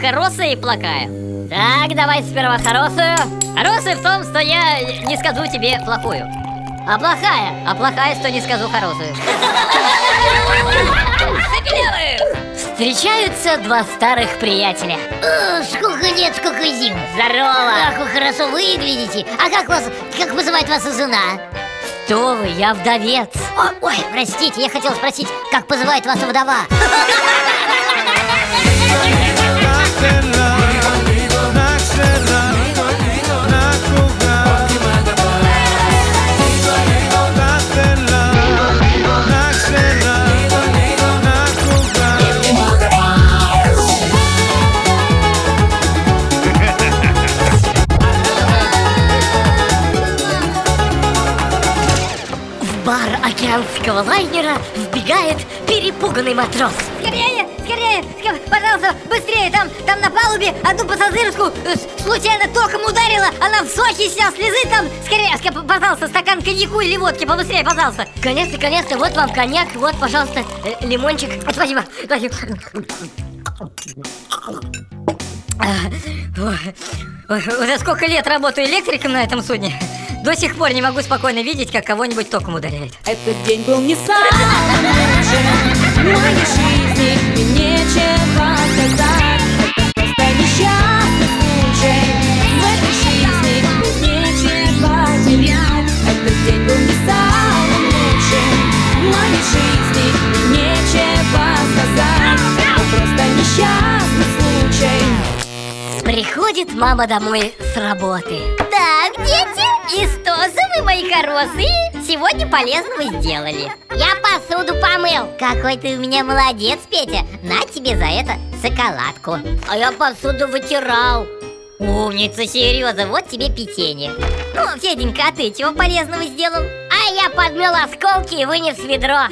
хорошая и плохая. Так, давай сперва хорошую. Хорошая в том, что я не скажу тебе плохую. А плохая? А плохая, что не скажу хорошую. Встречаются два старых приятеля. О, сколько лет, сколько зим Здорово! Как вы хорошо выглядите А как вас, как называет вас жена? Что вы, я вдовец. О, ой, простите, я хотел спросить, как позывает вас вдова? Бар океанского лайнера вбегает перепуганный матрос. Скорее, скорее, пожалуйста, быстрее, там, там на палубе одну пассажирскую э, случайно током ударила, она в соке сейчас лежит там, скорее, пожалуйста, стакан коньяку или водки, побыстрее, пожалуйста. Конечно, конечно, вот вам коньяк, вот, пожалуйста, э, лимончик. Спасибо, спасибо. Ой, Уже сколько лет работаю электриком на этом судне, до сих пор не могу спокойно видеть, как кого-нибудь током ударяет. Этот день был не самым жизни нечего сказать Это просто несчастный случай Приходит мама домой с работы. Так, дети, и что же вы, мои хорошие, сегодня полезного сделали? Я посуду помыл Какой ты у меня молодец, Петя На тебе за это шоколадку А я посуду вытирал. Умница, Сережа, вот тебе печенье. Ну, Феденька, а ты чего полезного сделал? Я подмел осколки и вынес ведро.